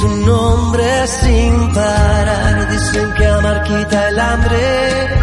tu nombre sin parar. Dicen que amar quita el hambre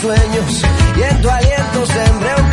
sueños y en tu aliento sembré un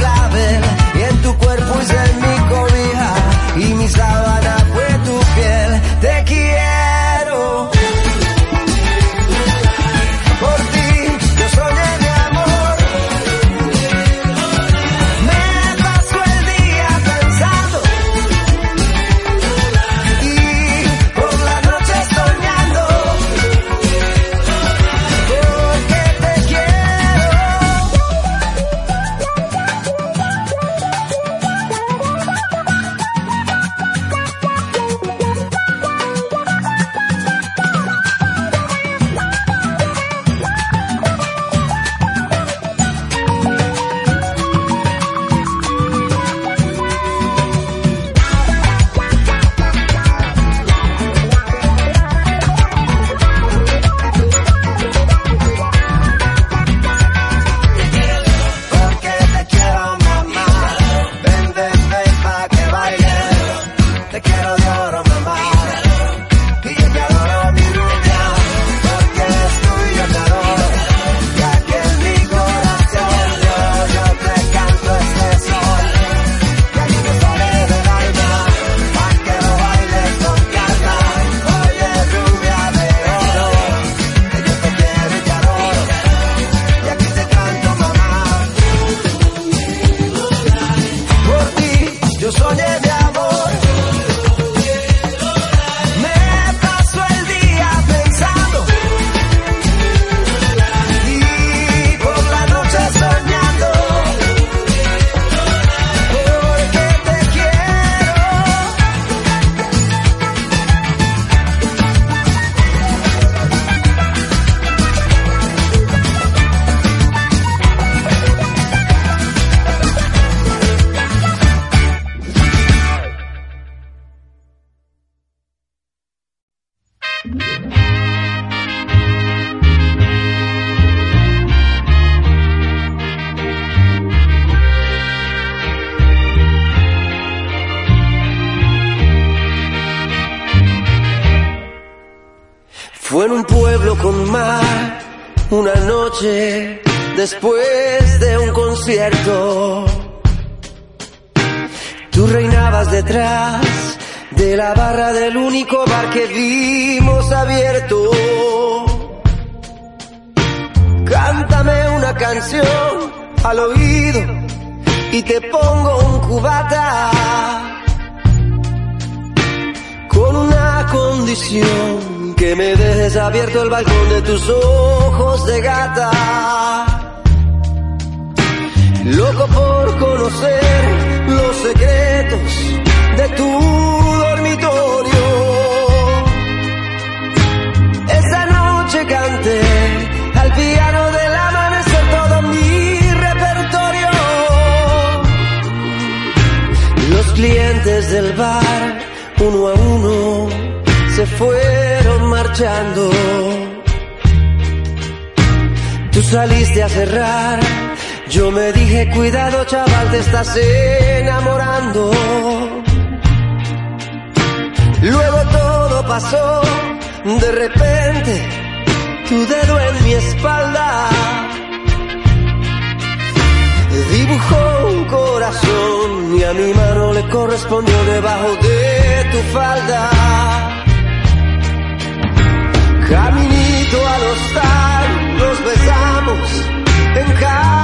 detrás de la barra del único bar que vimos abierto. Cántame una canción al oído y te pongo un cubata con una condición que me dejes abierto el balcón de tus ojos de gata. Loco por conocer los secretos de tu dormitorio. Esa noche canté al piano del amanecer todo mi repertorio. Los clientes del bar, uno a uno, se fueron marchando. Tú saliste a cerrar, yo me dije, cuidado chaval, te estás enamorando. Luego todo pasó, de repente, tu dedo en mi espalda. Dibujó un corazón y a mi mano le correspondió debajo de tu falda. Caminito al hostal, nos besamos en cada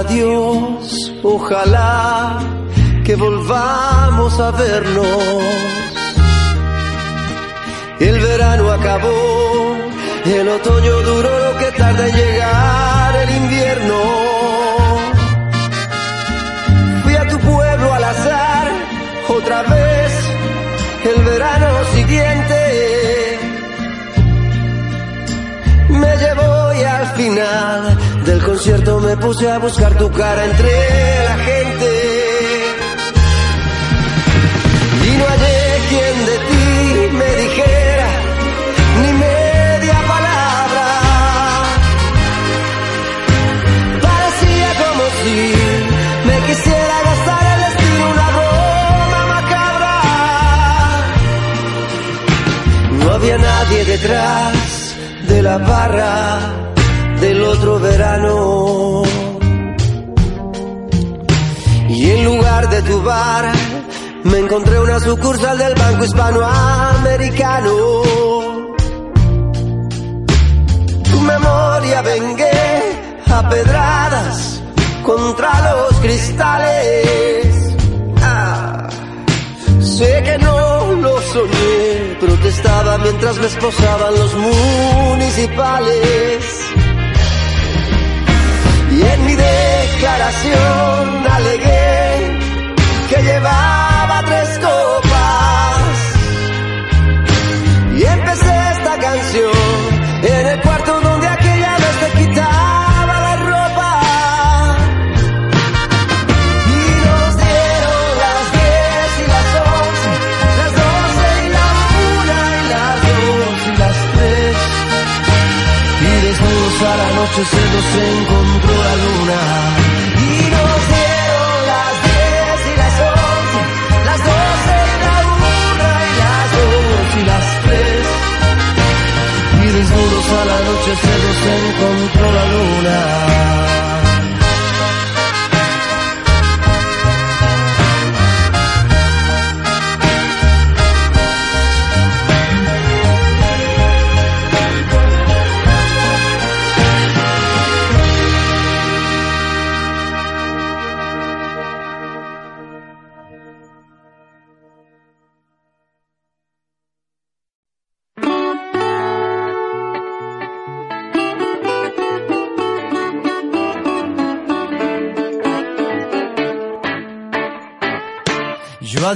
adiós, ojalá que volvamos a vernos. El verano acabó, el otoño duró lo que tarda en llegar me puse a buscar tu cara entre la gente. Y no hallé quien de ti me dijera ni media palabra. Parecía como si me quisiera gastar el destino una broma macabra. No había nadie detrás de la barra sucursal del Banco Hispanoamericano. Tu memoria vengué a pedradas contra los cristales. Ah, sé que no lo soñé, protestaba mientras me esposaban los municipales. Y en mi declaración alegué que llevaba tres copas. Y empecé esta canción en el cuarto donde aquella vez te quitaba la ropa. Y nos dieron las diez y las once, las doce y la una y las dos y las tres. Y desnudos a la noche se nos encontró la luna.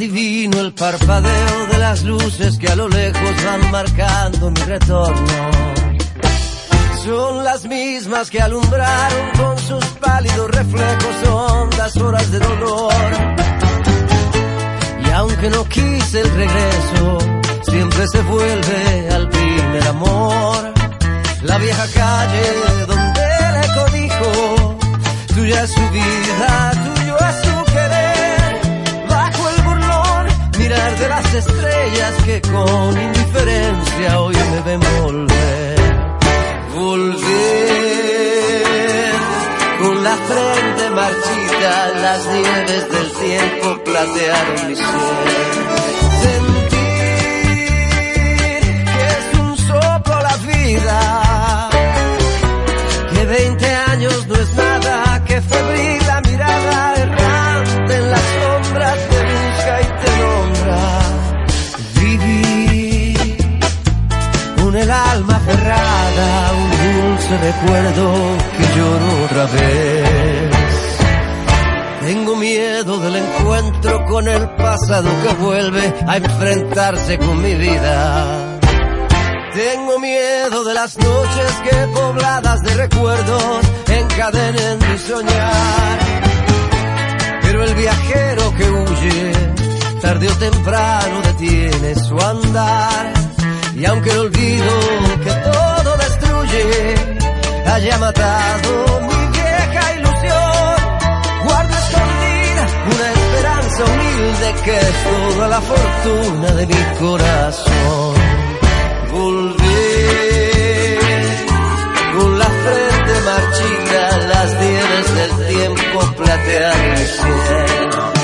Adivino el parpadeo de las luces que a lo lejos van marcando mi retorno. Son las mismas que alumbraron con sus pálidos reflejos hondas horas de dolor. Y aunque no quise el regreso, siempre se vuelve al primer amor. La vieja calle donde le codijo, tuya es su vida, tuyo es su querer. Mirar de las estrellas que con indiferencia hoy me ven volver. Volver con la frente marchita, las nieves del tiempo platearon mi ser. Sentir que es un soplo la vida, que 20 años no es nada, que febril cerrada, un dulce recuerdo que lloro otra vez. Tengo miedo del encuentro con el pasado que vuelve a enfrentarse con mi vida. Tengo miedo de las noches que pobladas de recuerdos encadenen mi soñar. Pero el viajero que huye, tarde o temprano detiene su andar. Y aunque el olvido que todo destruye haya matado mi vieja ilusión, guardo escondida una esperanza humilde que es toda la fortuna de mi corazón. Volver con la frente marchita, las nieves del tiempo platean mi cielo.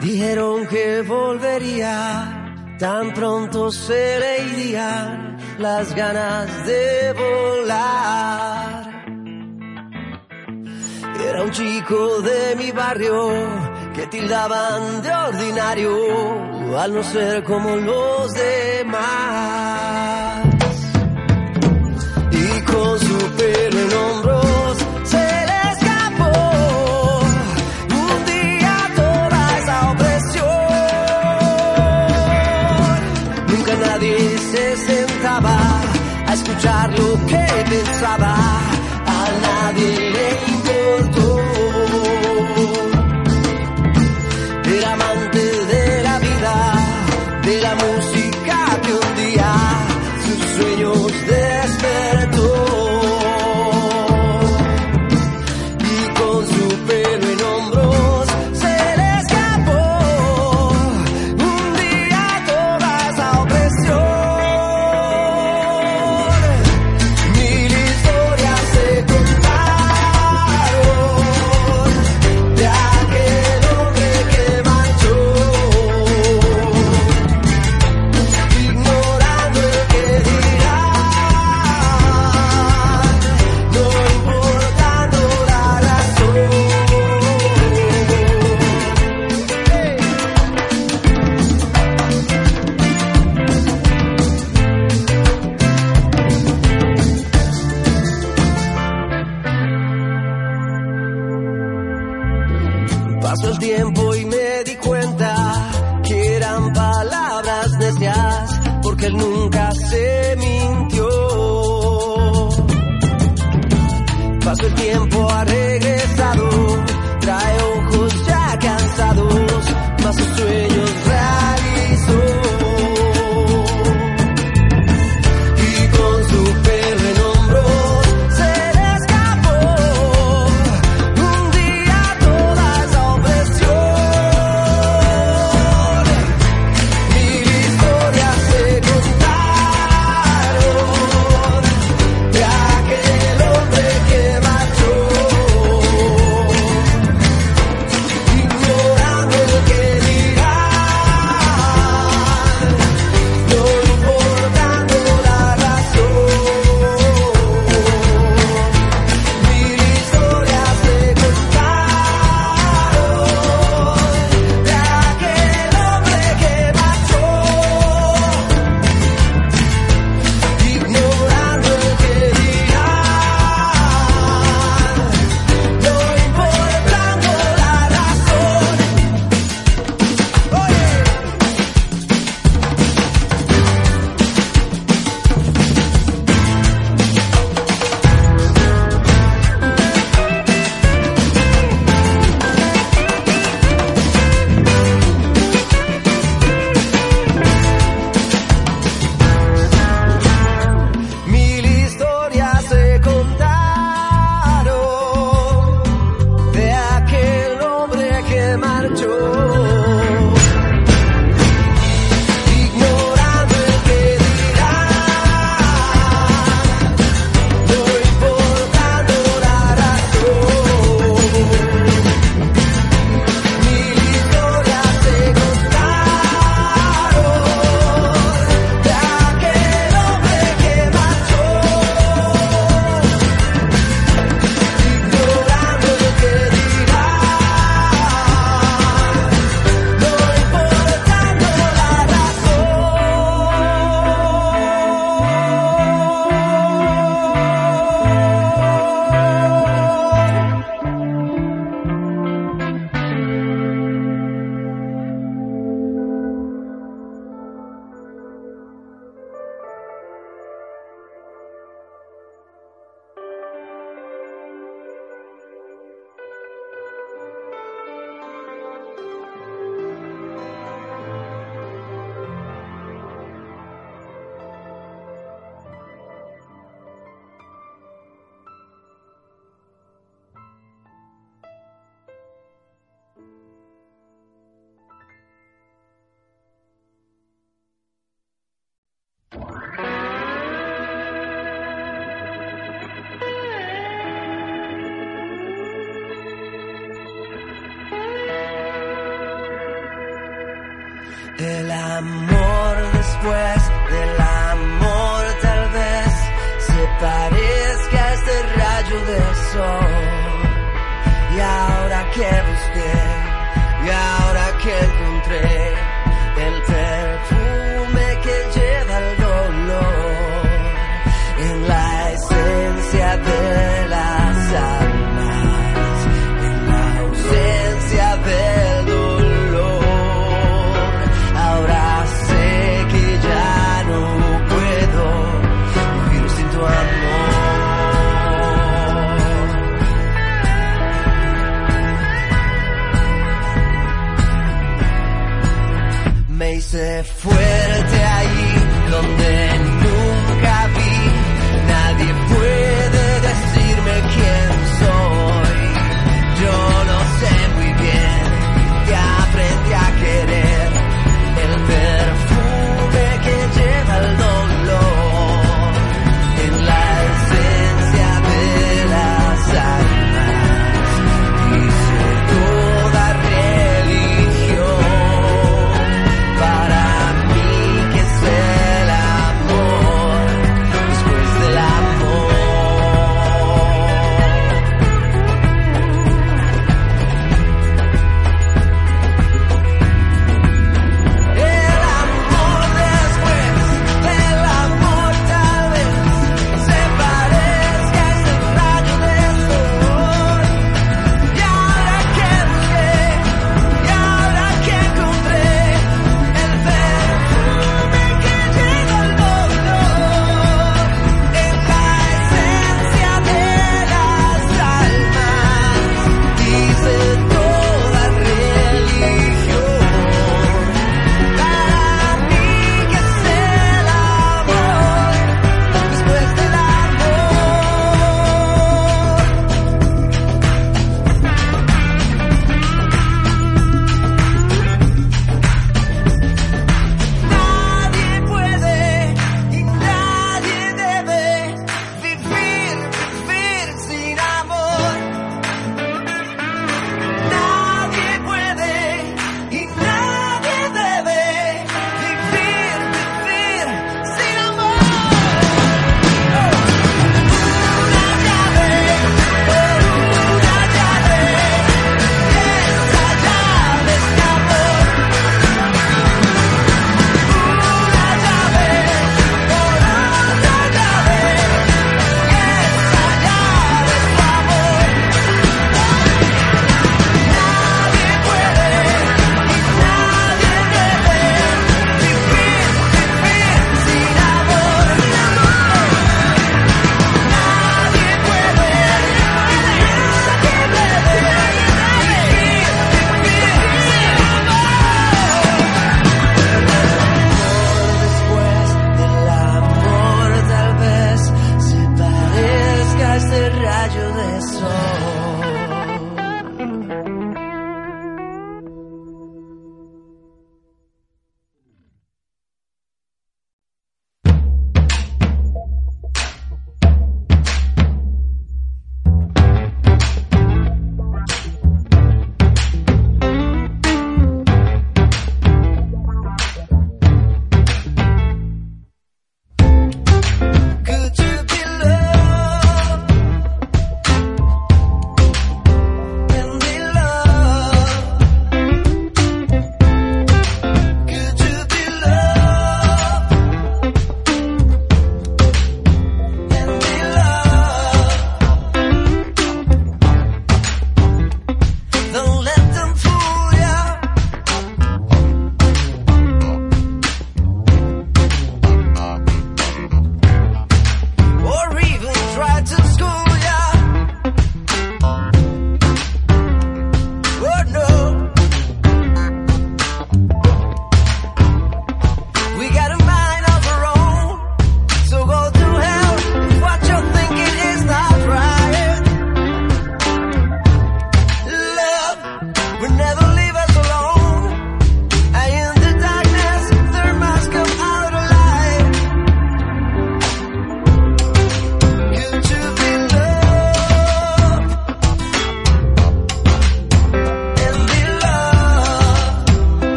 Dijeron que volvería, tan pronto se le irían las ganas de volar. Era un chico de mi barrio que tildaban de ordinario al no ser como los demás. Y con su pelo en escuchar lo que.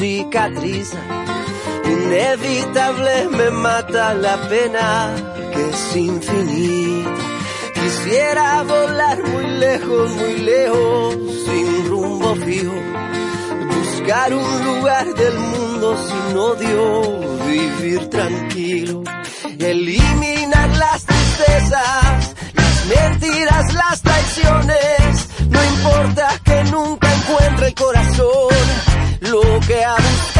cicatriz. Inevitable me mata la pena que es infinita. Quisiera volar muy lejos, muy lejos, sin rumbo fijo. Buscar un lugar del mundo sin odio, vivir tranquilo. Eliminar las tristezas, las mentiras, las traiciones. No importa que nunca encuentre el corazón lo que ha buscado.